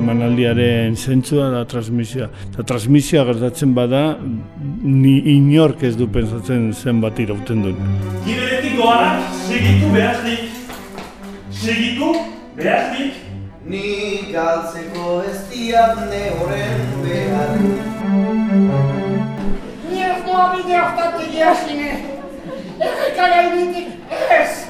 Emanaldiaren zentzua da transmisioa. Eta transmisioa gertatzen bada, ni inork ez du pensatzen zenbat irauten duen. Giberetik doanak, segitu behaznik. Segitu behaznik. Ni galtzeko ez diat ne horren behar Ni ez doa bide hortatik jasine. Errekara ibitik ez.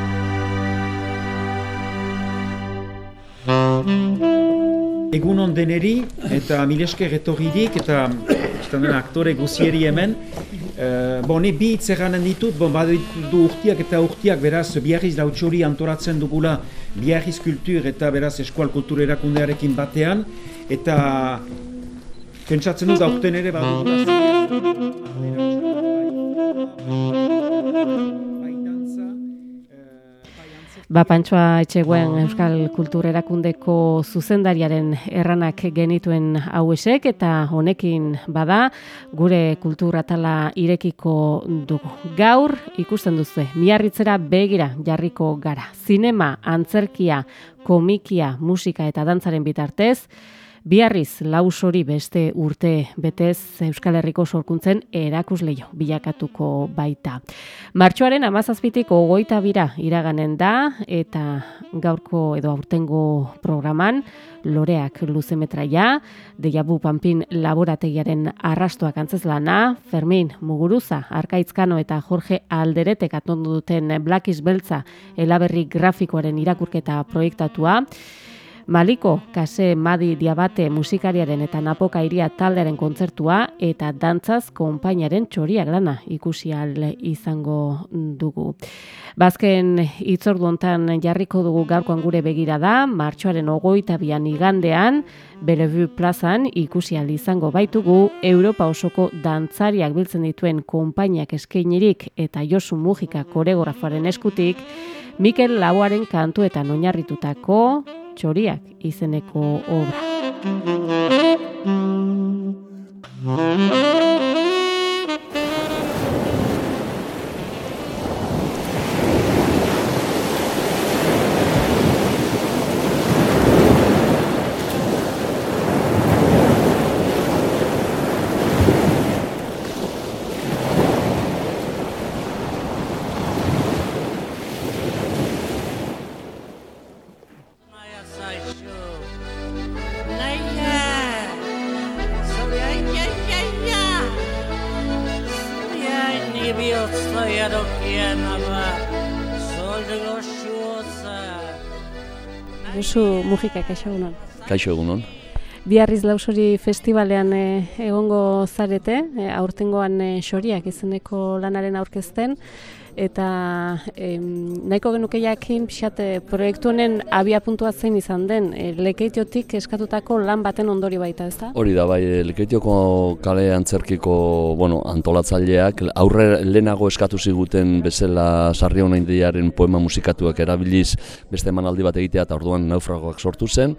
Egun on deneri eta milesker etorririk eta izan den aktore guzieri hemen. Uh, bon, ni bi hitz erranen ditut, bon, baditu urtiak eta urtiak beraz biarriz lautxori antoratzen dugula biarriz kultur eta beraz eskual kultur erakundearekin batean eta pentsatzen dut aurten ere badugula Ba, Pantsoa Etxeguen Euskal Kultur Erakundeko zuzendariaren erranak genituen hauesek eta honekin bada gure kultur atala irekiko dugu. Gaur ikusten duzu, miarritzera begira jarriko gara. Zinema, antzerkia, komikia, musika eta dantzaren bitartez, Biarriz lausori beste urte betez Euskal Herriko sorkuntzen erakusleio bilakatuko baita. Martxoaren amazazpitik ogoita bira iraganen da eta gaurko edo aurtengo programan loreak luzemetraia, deiabu panpin laborategiaren arrastoak antzezlana, Fermin Muguruza, Arkaitzkano eta Jorge Alderetek atondu duten Blackies Beltza elaberri grafikoaren irakurketa proiektatua, Maliko, Kase Madi Diabate musikariaren eta Napoka Iria taldearen kontzertua eta dantzaz konpainaren txoriak lana ikusi izango dugu. Bazken itzordu hontan jarriko dugu gaurkoan gure begira da, martxoaren ogoita bian igandean, Bellevue plazan ikusi izango baitugu Europa osoko dantzariak biltzen dituen konpainiak eskainirik eta Josu Mujika koreografoaren eskutik, Mikel Lauaren kantuetan oinarritutako txoriak izeneko obra. Bihotza jarokien aba. Zolde goxuoza. Josu Mujika kaixo egunon. Kaixo egunon. Biarriz Lausori Festivalean eh, egongo zarete, eh, aurtengoan eh, xoriak izeneko lanaren aurkezten, eta em, nahiko genuke jakin pixat eh, proiektu honen abia puntua zein izan den, e, lekeitiotik eskatutako lan baten ondori baita, ezta? Hori da, bai, Lekeitioko kale antzerkiko bueno, antolatzaileak aurre lehenago eskatu ziguten bezala sarri diaren poema musikatuak erabiliz beste emanaldi bat egitea eta orduan naufragoak sortu zen.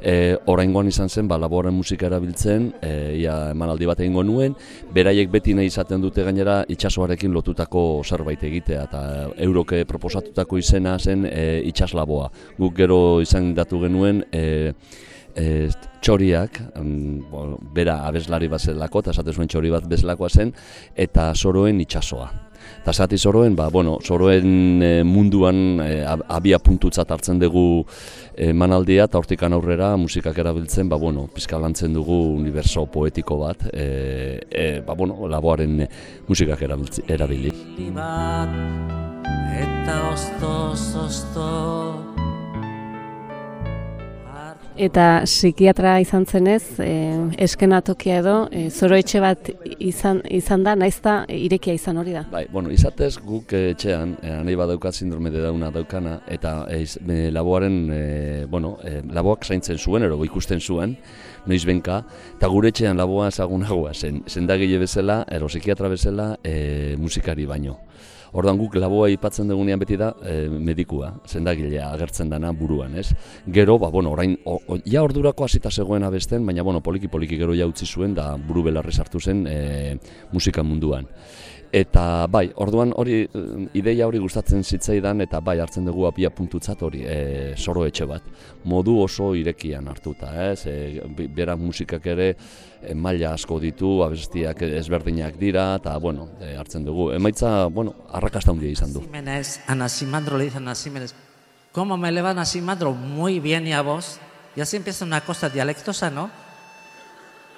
E, oraingoan izan zen, ba, laboren musika erabiltzen, e, ia emanaldi bat egingo nuen, beraiek beti nahi izaten dute gainera itsasoarekin lotutako zerbait egitea, eta euroke proposatutako izena zen e, itsaslaboa. Guk gero izan datu genuen, e, e, txoriak, mm, bera abeslari bat zelako, eta esate zuen txori bat bezalakoa zen, eta soroen itsasoa. Eta zati soroen, ba, bueno, soroen e, munduan e, ab- abia puntutzat hartzen dugu e, manaldia, eta hortikan aurrera musikak erabiltzen, ba, bueno, pizka lantzen dugu universo poetiko bat, e, e, ba, bueno, laboaren musikak erabiltzi- erabili. bat eta ostoz osto Eta psikiatra izan zenez, e, eskenatokia edo, e, zoroetxe bat izan, izan da, naizta irekia izan hori da. Bai, bueno, izatez guk eh, etxean, e, anei badaukat sindrome de dauna daukana, eta e, e, laboaren, e, bueno, e, laboak zaintzen zuen, ero ikusten zuen, noiz benka, eta gure etxean laboa ezagunagoa zen, sendagile bezala, ero psikiatra bezala, e, musikari baino. Ordan guk laboa aipatzen dugunean beti da e, medikua, sendagilea agertzen dana buruan, ez? Gero, ba, bueno, orain, o, o, ja ordurako hasita zegoena besten, baina, bueno, poliki-poliki gero ja utzi zuen, da buru belarri sartu zen e, musika munduan. Eta bai, orduan hori eh, ideia hori gustatzen zitzaidan eta bai hartzen dugu apia puntutzat hori e, soro etxe bat. Modu oso irekian hartuta, ez? E, bi- berak musikak ere e, maila asko ditu, abestiak ezberdinak dira eta bueno, e, hartzen dugu. Emaitza, bueno, arrakasta handia izan du. Jiménez, a Nasimandro le dicen a Jiménez, ¿cómo me le va Nasimandro? Muy bien, ¿y a vos? Y así empieza una cosa dialectosa, ¿no?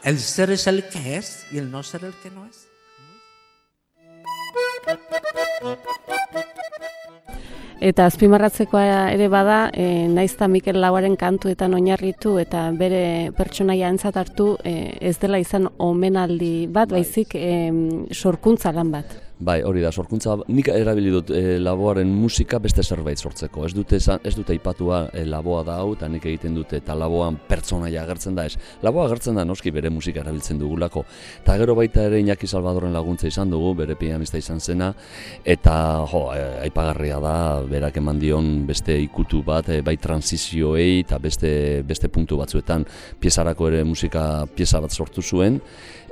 El ser es el que es y el no ser el que no es. Eta azpimarratzekoa ere bada, e, naizta Mikel Lauaren kantuetan oinarritu eta bere pertsonaia entzat hartu e, ez dela izan omenaldi bat, baizik e, sorkuntza lan bat. Bai, hori da, sorkuntza, nik erabili dut e, laboaren musika beste zerbait sortzeko. Ez dute, esan- ez dute aipatua e, laboa da hau, eta nik egiten dute eta laboan pertsonaia agertzen da ez. Laboa agertzen da noski bere musika erabiltzen dugulako. Eta gero baita ere Iñaki Salvadorren laguntza izan dugu, bere pianista izan zena, eta jo, e, aipagarria da, berak eman dion beste ikutu bat, e, bai transizioei eta beste, beste puntu batzuetan piezarako ere musika pieza bat sortu zuen,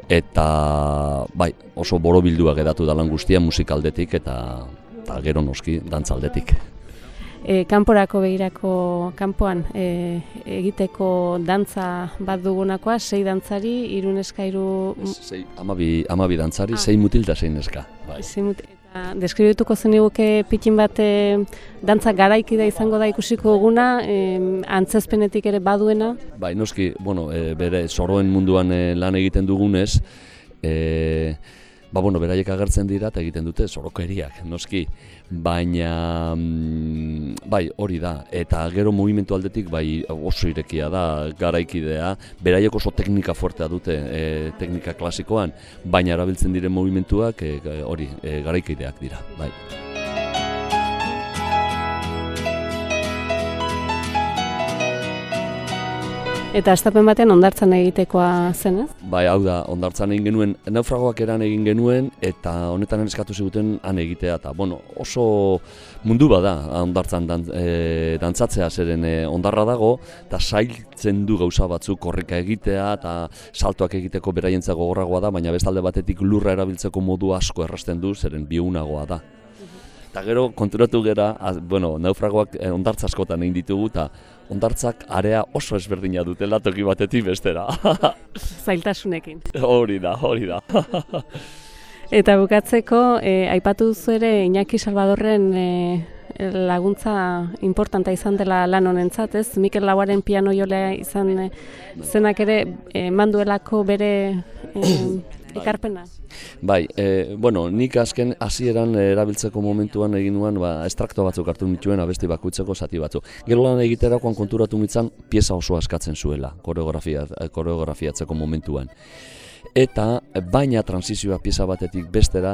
eta bai, oso borobilduak edatu da lan guztia musikaldetik eta, eta gero noski dantzaldetik. E, kanporako begirako kanpoan e, egiteko dantza bat dugunakoa, sei dantzari, irun eskairu Sei, amabi, amabi dantzari, sei mutil da sei neska. Bai. Zimut, eta deskribituko zeniguke pikin bat e, dantza garaikida izango da ikusiko duguna, e, antzezpenetik ere baduena. Bai, noski, bueno, e, bere soroen munduan e, lan egiten dugunez, e, ba, bueno, beraiek agertzen dira eta egiten dute sorokeriak, noski. Baina, mm, bai, hori da. Eta gero mugimendu aldetik, bai, oso irekia da, garaikidea. Beraiek oso teknika fuertea dute, e, teknika klasikoan, baina erabiltzen diren mugimenduak e, hori, e, garaikideak dira, bai. Eta estapen batean ondartzan egitekoa zen, ez? Bai, hau da, ondartzan egin genuen, naufragoak eran egin genuen, eta honetan eskatu ziguten han egitea, eta bueno, oso mundu bada ondartzan dan, e, dantzatzea zeren e, ondarra dago, eta sailtzen du gauza batzuk korrika egitea, eta saltoak egiteko beraientza gogorragoa da, baina bestalde batetik lurra erabiltzeko modu asko errasten du, zeren biunagoa da. Eta gero konturatu gera, az, bueno, naufragoak eh, ondartza askotan egin ditugu, eta ondartzak area oso ezberdina dutela toki batetik bestera. Zailtasunekin. hori da, hori da. Eta bukatzeko, e, aipatu duzu ere Iñaki Salvadorren e, laguntza importanta izan dela lan honentzat, ez? Mikel Lauaren piano jolea izan e, zenak ere eman duelako bere e, ekarpena. Bai, e, bueno, nik azken hasieran erabiltzeko momentuan egin nuen ba, estrakto batzuk hartu nituen abesti bakoitzeko zati batzuk. Gero lan egiterakoan konturatu nintzen pieza oso askatzen zuela koreografia, koreografiatzeko momentuan. Eta baina transizioa pieza batetik bestera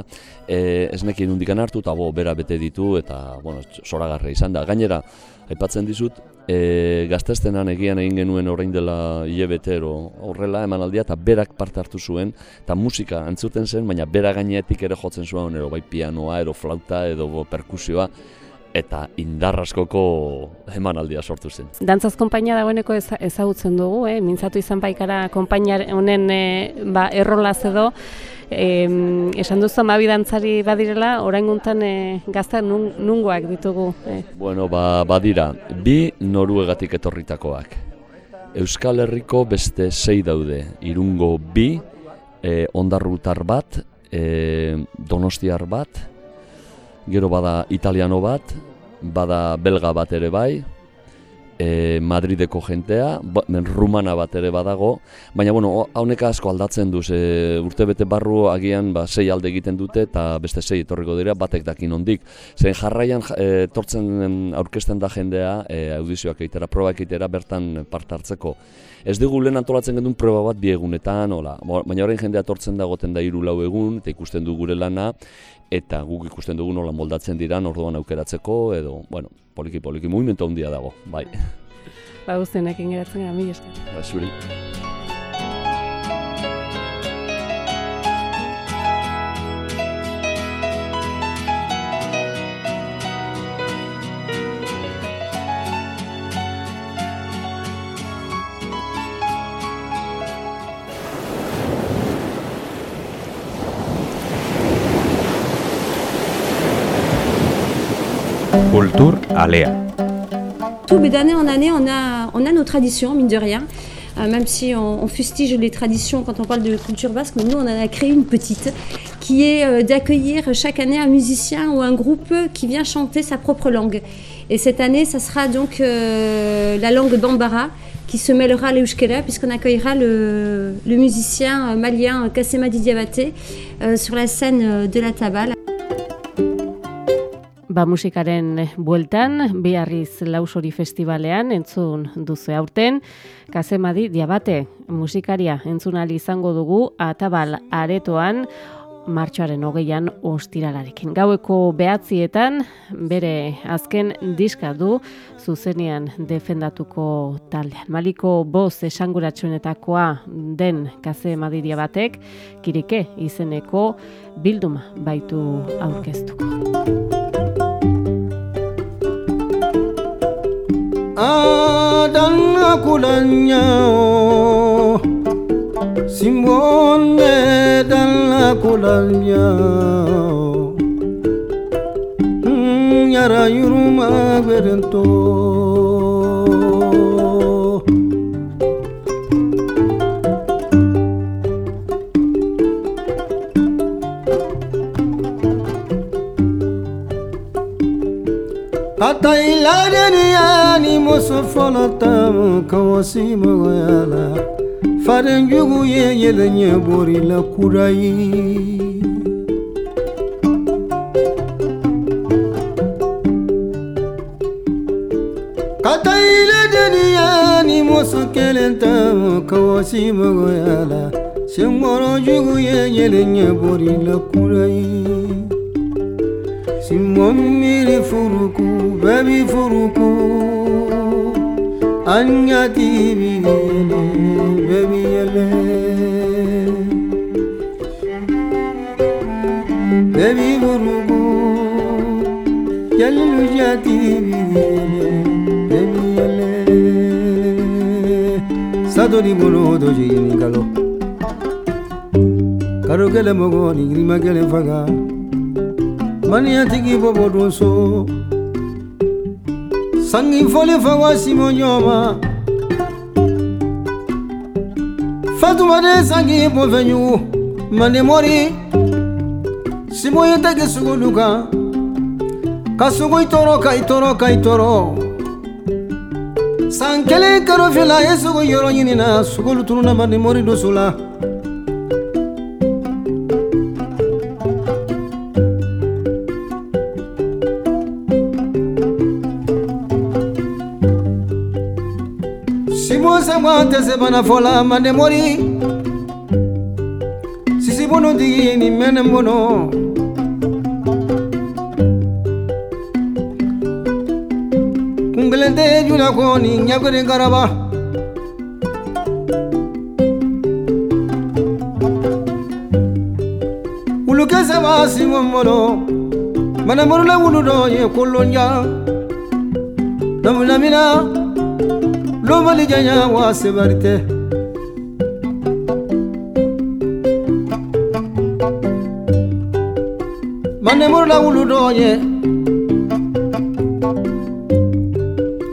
e, ez nekien hundikan hartu eta bo, bera bete ditu eta bueno, zoragarra izan da. Gainera, aipatzen dizut, e, gaztestenan egian egin genuen orain dela hilebetero horrela emanaldia eta berak parte hartu zuen eta musika entzuten zen, baina bera gainetik ere jotzen zuen, ero bai pianoa, ero flauta, edo perkusioa, eta indarraskoko emanaldia sortu zen. Dantzaz konpainia dagoeneko eza- ezagutzen dugu, eh? mintzatu izan baikara konpainia honen e, ba, errolaz edo, e, esan duzu amabi dantzari badirela, orain guntan e, gazta nun, nungoak ditugu. Eh? Bueno, ba, badira, bi noruegatik etorritakoak. Euskal Herriko beste sei daude, irungo bi, e, ondarrutar bat, e, donostiar bat, gero bada italiano bat, bada belga bat ere bai, e, Madrideko jentea, ba, rumana bat ere badago, baina bueno, honek asko aldatzen du, ze urte bete barru agian ba, sei alde egiten dute eta beste sei etorriko dira batek dakin ondik. Zen jarraian e, tortzen aurkezten da jendea e, audizioak egitera, proba egitera bertan parte hartzeko. Ez dugu lehen antolatzen gendun proba bat biegunetan, hola. baina orain jendea tortzen da goten da hiru lau egun, eta ikusten du gure lana, eta guk ikusten dugu nola moldatzen dira, orduan aukeratzeko, edo, bueno, poliki poliki mugimendu handia dago, bai. Ba, guztienekin geratzen gara, mi esker. Ba, zuri. Kultur Alea. Tout d'année en année, on a, nos traditions, mine de rien. Euh, même si on, fustige les traditions quand on parle de culture basque, mais nous, on en a créé une petite, qui est euh, d'accueillir chaque année un musicien ou un groupe qui vient chanter sa propre langue. Et cette année, ça sera donc euh, la langue bambara, qui se mêlera à l'euskera, puisqu'on accueillera le, musicien malien Kassema Didiabate sur la scène de la Tabale. Ba musikaren bueltan, biharriz lausori festivalean entzun duzu aurten, kazemadi diabate musikaria entzunali izango dugu atabal aretoan, martxoaren hogeian ostiralarekin. Gaueko behatzietan, bere azken diska du, zuzenean defendatuko taldean. Maliko boz esanguratsuenetakoa den kaze madidia batek, kirike izeneko bilduma baitu aurkeztuko. Adanna kulanyao simbonne danna kulanyao nyara yuruma berento atailadeni muso musofolata kawasimoyala farenjugu ye yelenye borila kurayi kataile deniyani muso kelenta kawasimoyala simorojugu ye yelenye borila kurayi simon miri furuku babi furuku அஞ்ஞாதீவி வெவியலே வெவி உருகு எல்லுஜாதீவி வெவியலே சதுரி முழுவது ஜீனிகளோ கருகல முகோ நிகிரிமகல ஃபகா மணியா திகி போபோ டோசோ sangi foli fawa simo ɲɔma fatumade sangi bofɛɲugu mande mɔri simo ye tagi sugolu kan ka sugu i tɔɔrɔ ka i tɔɔrɔ ka i tɔɔrɔ san kelen karo fila ye sugu yɔrɔ ɲinina sugolu tununa mande mɔri doso la Conseguente se vanno a folla ma ne morì Si si buono di ni me ne buono Kungelente giuna con i gnagore che se va si muono Ma ne morì la uno no e collo mina. lobali janya waasebali te manemorola wulu dooye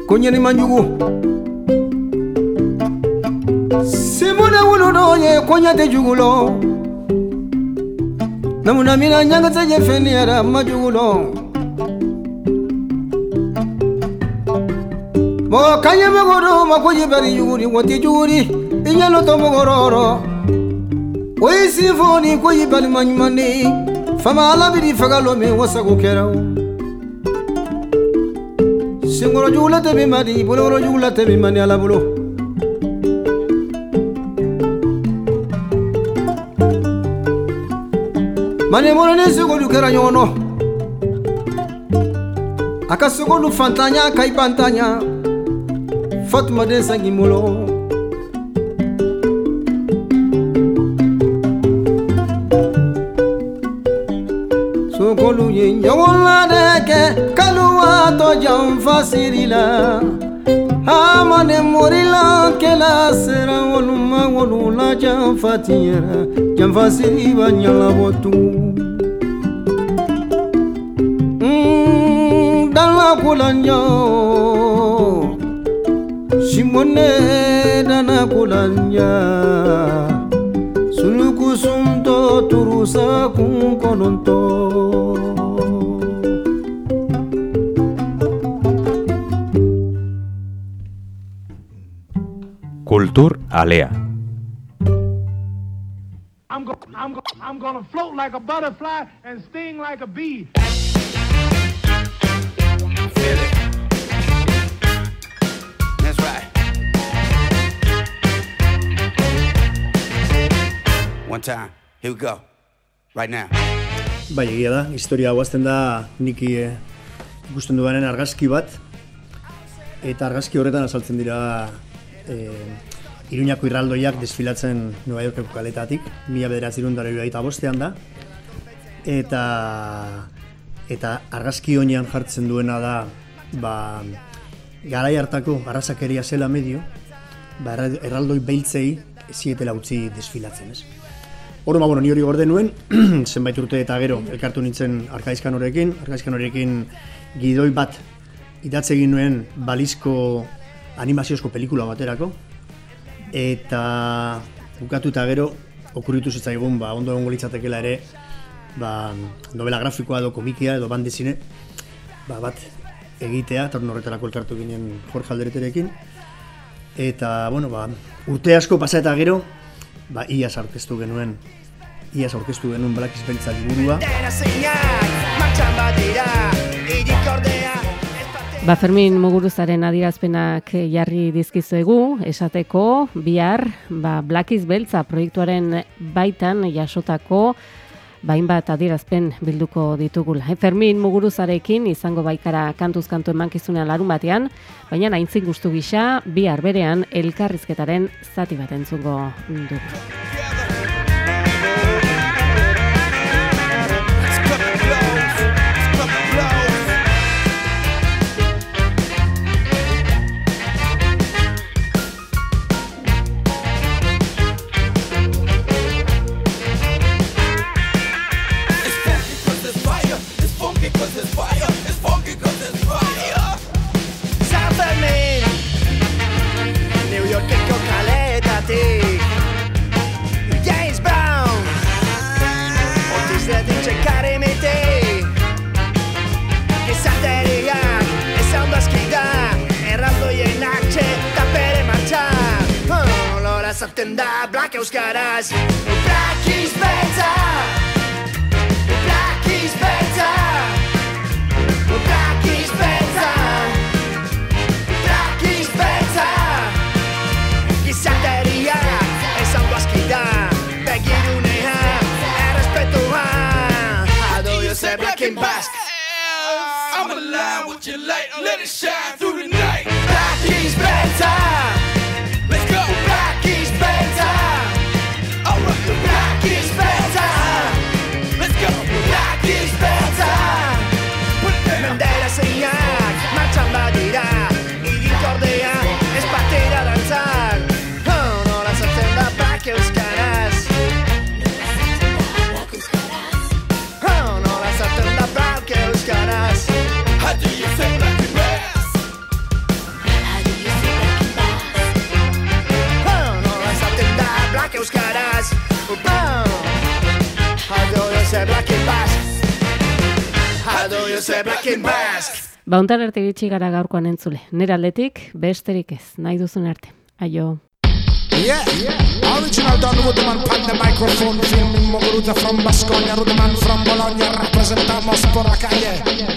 kunyenimanjugu simuna wulu dooye konyate jugulo. Namunamina nyangateje feniyara majugulo. mo kanye mogoro makuji bari yuri wati juri inyalo to mogororo oyi sinfoni kuyi bari manyumani fama alabiri fagalo mi wasago keraw singoro jugula tebi madi boloro jugula tebi mani ala bolo mani molo ni sogolu kɛra ɲɔgɔn nɔ a ka sogolu fantanya ka i bantanya Fatuma desa ngimulo Sokoluye nyawola deke Kaluwa to jamfa sirila. Amane morila kela sera Woluma wolula jamfa tiyera Jamfa siriba nyala botu. Mmm, dala kula nyawola Simone dana kulanja Sulukusunto turusa kun kɔnɔntɔ Kultur Alea. I'm, go- I'm, go- I'm gonna float like a butterfly and sting like a bee. One time. Here we go. Right now. Bai, egia da, historia guazten da niki eh, ikusten dudanen argazki bat, eta argazki horretan azaltzen dira eh, Iruñako irraldoiak desfilatzen Nueva Yorkeko kaletatik, mila bederatzerun dara bostean da, eta eta argazki honean jartzen duena da ba, garai hartako arrazakeria zela medio, ba, erra- erraldoi beltzei zietela utzi desfilatzen, ez? Hor, ba, bueno, ni hori gorde nuen, zenbait urte eta gero elkartu nintzen arkaizkan horrekin, arkaizkan horrekin gidoi bat idatze egin nuen balizko animaziozko pelikula baterako, eta bukatu eta gero okuritu zitzaigun, ba, ondo egongo litzatekela ere, ba, novela grafikoa edo komikia edo bandezine, ba, bat egitea, eta horretarako elkartu ginen Jorge Aldereterekin, eta, bueno, ba, urte asko pasa eta gero, ba, iaz aurkeztu genuen, iaz aurkeztu genuen Black Beltza liburua, Ba, Fermin Muguruzaren adirazpenak jarri dizkizuegu, esateko, bihar, ba, Blackies Beltza proiektuaren baitan jasotako, bainbat adierazpen bilduko ditugula. E, Fermin Muguruzarekin izango baikara kantuz kantu emankizunean larun batean, baina aintzin gustu gisa, bihar berean elkarrizketaren zati bat entzungo dugu. Zaten da Black Euskaraz Black is better. Black is better. Black is better. Black is better. Gizateria esan duazki da Begirunea errespetua How do you say black in Basque? I'm alive with your light, let it shine through the Bauntar arte iritsi gara gaurkoan entzule. Nera aldetik, besterik ez, nahi duzun arte. Aio. Yeah, yeah. Original Don Woodman pan the microphone Filming Moguruza from Basconia Rudman from Bologna Representamos por la calle